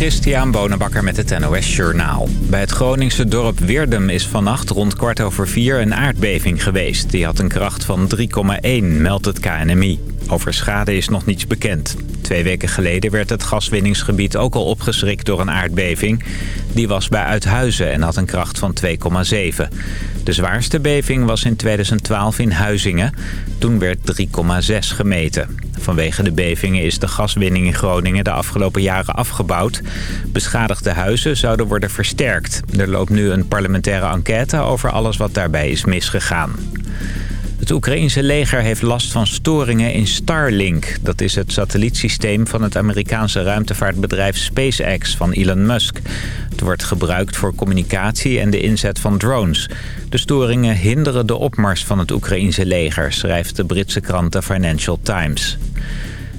Christian Bonenbakker met het NOS Journaal. Bij het Groningse dorp Weerdum is vannacht rond kwart over vier een aardbeving geweest. Die had een kracht van 3,1, meldt het KNMI. Over schade is nog niets bekend. Twee weken geleden werd het gaswinningsgebied ook al opgeschrikt door een aardbeving. Die was bij Uithuizen en had een kracht van 2,7. De zwaarste beving was in 2012 in Huizingen. Toen werd 3,6 gemeten. Vanwege de bevingen is de gaswinning in Groningen de afgelopen jaren afgebouwd. Beschadigde huizen zouden worden versterkt. Er loopt nu een parlementaire enquête over alles wat daarbij is misgegaan. Het Oekraïense leger heeft last van storingen in Starlink. Dat is het satellietsysteem van het Amerikaanse ruimtevaartbedrijf SpaceX van Elon Musk. Het wordt gebruikt voor communicatie en de inzet van drones. De storingen hinderen de opmars van het Oekraïense leger, schrijft de Britse krant The Financial Times.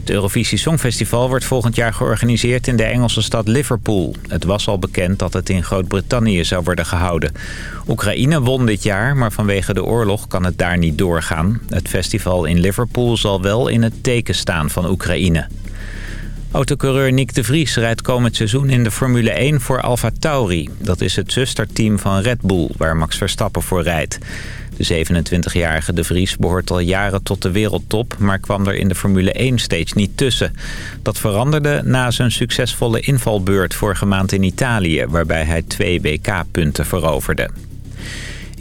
Het Eurovisie Songfestival wordt volgend jaar georganiseerd in de Engelse stad Liverpool. Het was al bekend dat het in Groot-Brittannië zou worden gehouden. Oekraïne won dit jaar, maar vanwege de oorlog kan het daar niet doorgaan. Het festival in Liverpool zal wel in het teken staan van Oekraïne. Autocoureur Nick de Vries rijdt komend seizoen in de Formule 1 voor Alfa Tauri. Dat is het zusterteam van Red Bull, waar Max Verstappen voor rijdt. De 27-jarige De Vries behoort al jaren tot de wereldtop... maar kwam er in de Formule 1 steeds niet tussen. Dat veranderde na zijn succesvolle invalbeurt vorige maand in Italië... waarbij hij twee WK-punten veroverde.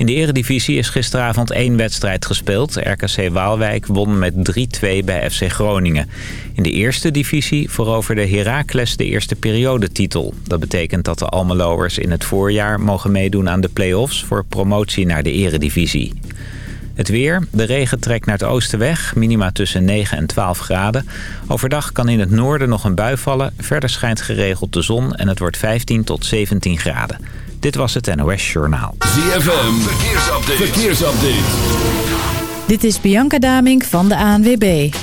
In de eredivisie is gisteravond één wedstrijd gespeeld. RKC Waalwijk won met 3-2 bij FC Groningen. In de eerste divisie veroverde Heracles de eerste periodetitel. Dat betekent dat de Almeloers in het voorjaar mogen meedoen aan de play-offs... voor promotie naar de eredivisie. Het weer. De regen trekt naar het oosten weg. Minima tussen 9 en 12 graden. Overdag kan in het noorden nog een bui vallen. Verder schijnt geregeld de zon en het wordt 15 tot 17 graden. Dit was het NOS Journaal. ZFM, verkeersupdate. verkeersupdate. Dit is Bianca Damink van de ANWB.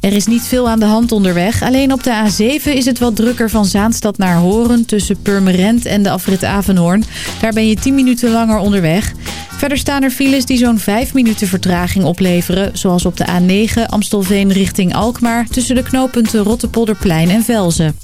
Er is niet veel aan de hand onderweg. Alleen op de A7 is het wat drukker van Zaanstad naar Horen... tussen Purmerend en de afrit Avenhoorn. Daar ben je 10 minuten langer onderweg. Verder staan er files die zo'n 5 minuten vertraging opleveren... zoals op de A9 Amstelveen richting Alkmaar... tussen de knooppunten Rottepolderplein en Velzen.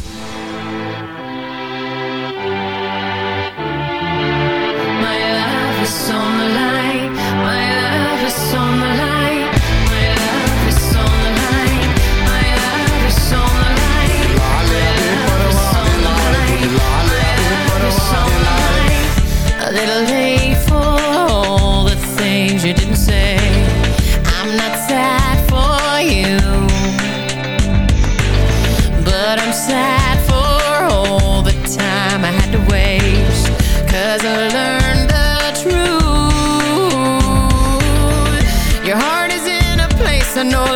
A place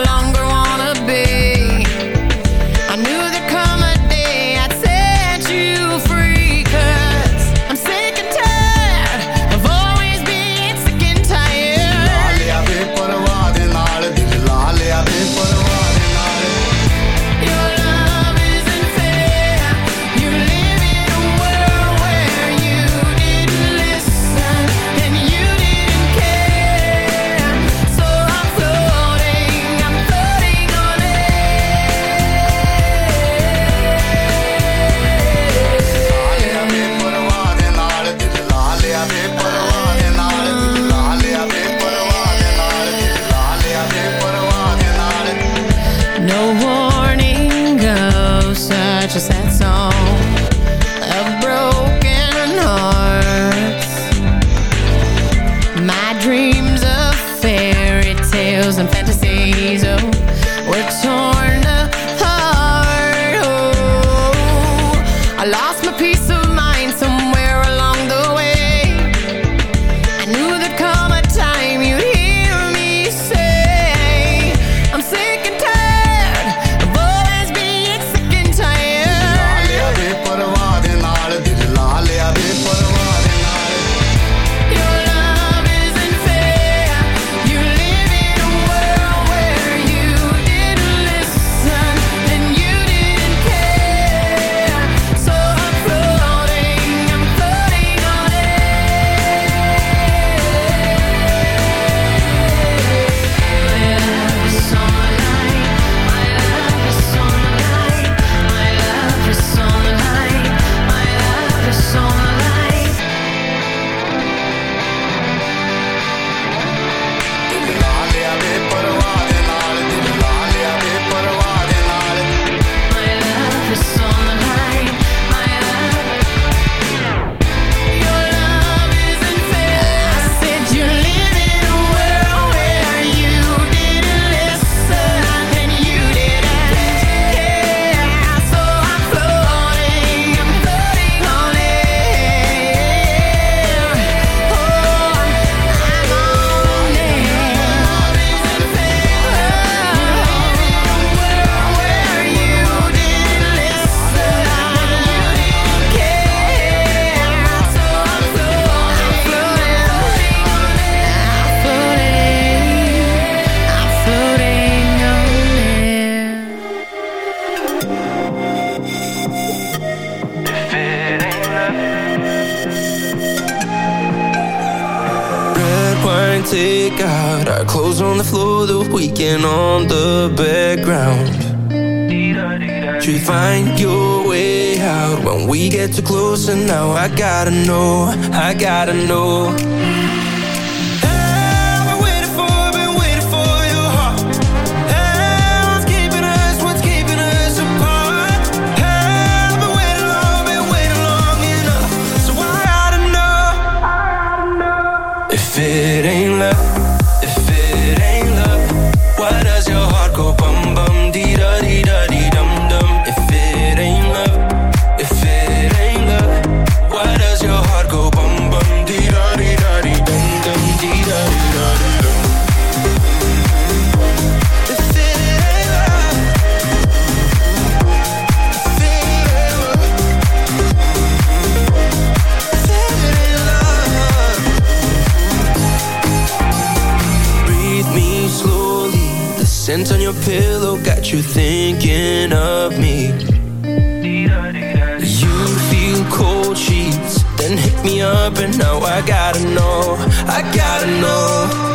me up and now I gotta know, I gotta know.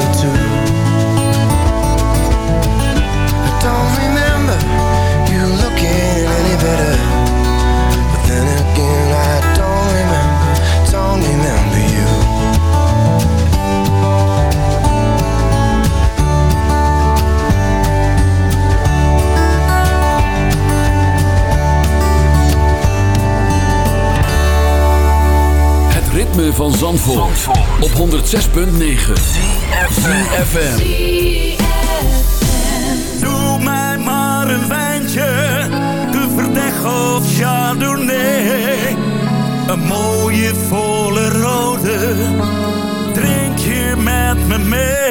Zandvoort, op 106.9 FM. Doe mij maar een wijntje, de verdeg of chardonnay. Een mooie volle rode, drink je met me mee.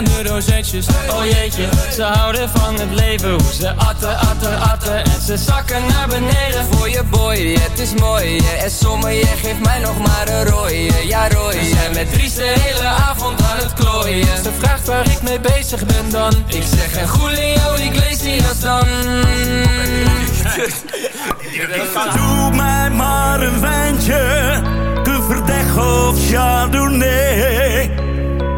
Aan de rozetjes. Oh jeetje, ze houden van het leven Hoe ze atten, atten, atten. En ze zakken naar beneden. Voor je boy, het is mooi En sommige geeft mij nog maar een rooie. Ja rooie. En met Dries de hele avond aan het klooien. Ze vraagt waar ik mee bezig ben dan. Ik zeg en Julio Iglesias dan. Doe mij maar een wijntje, een verdeg of chardonnay.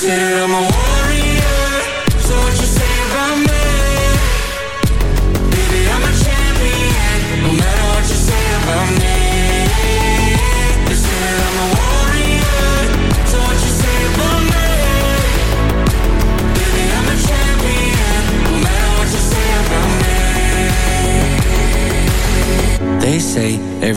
That I'm a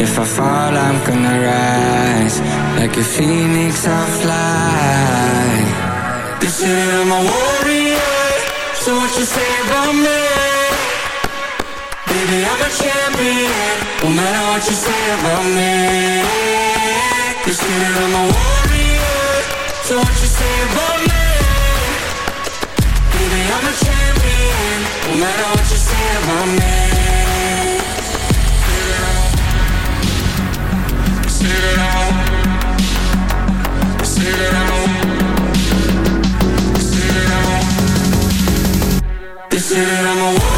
If I fall, I'm gonna rise Like a phoenix, I'll fly. They say that I'm a warrior So what you say about me? Baby, I'm a champion No matter what you say about me. They say that I'm a warrior So what you say about me? Baby, I'm a champion No matter what you say about me A Say that I'm a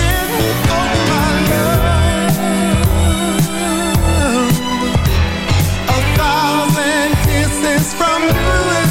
From you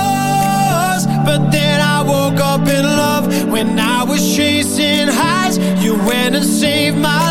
But then I woke up in love When I was chasing highs. You went and saved my life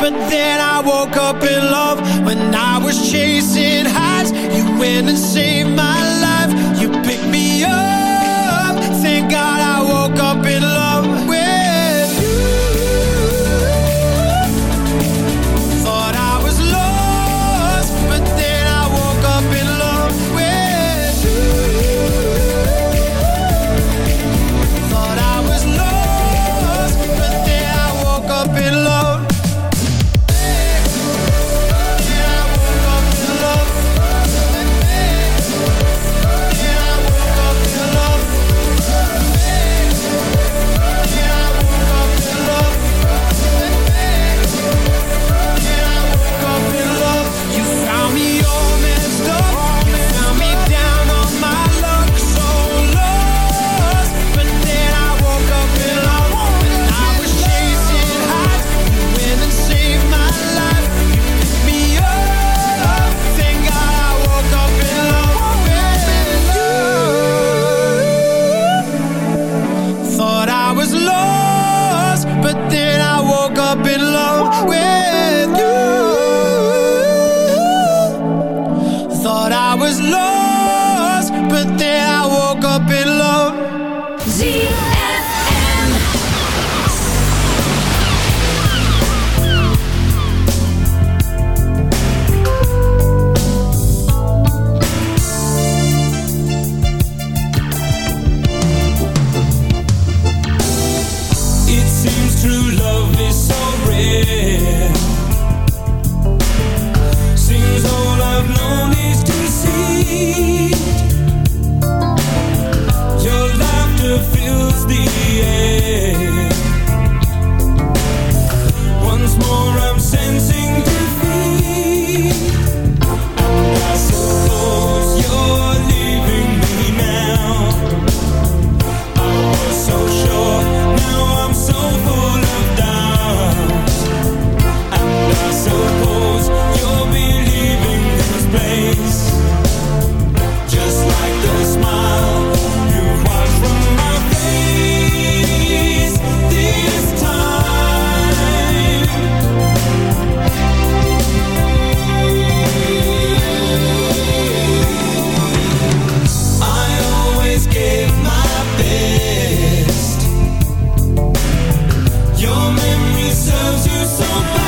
but then I woke up in love When I was chasing highs. You went and saved my life. somebody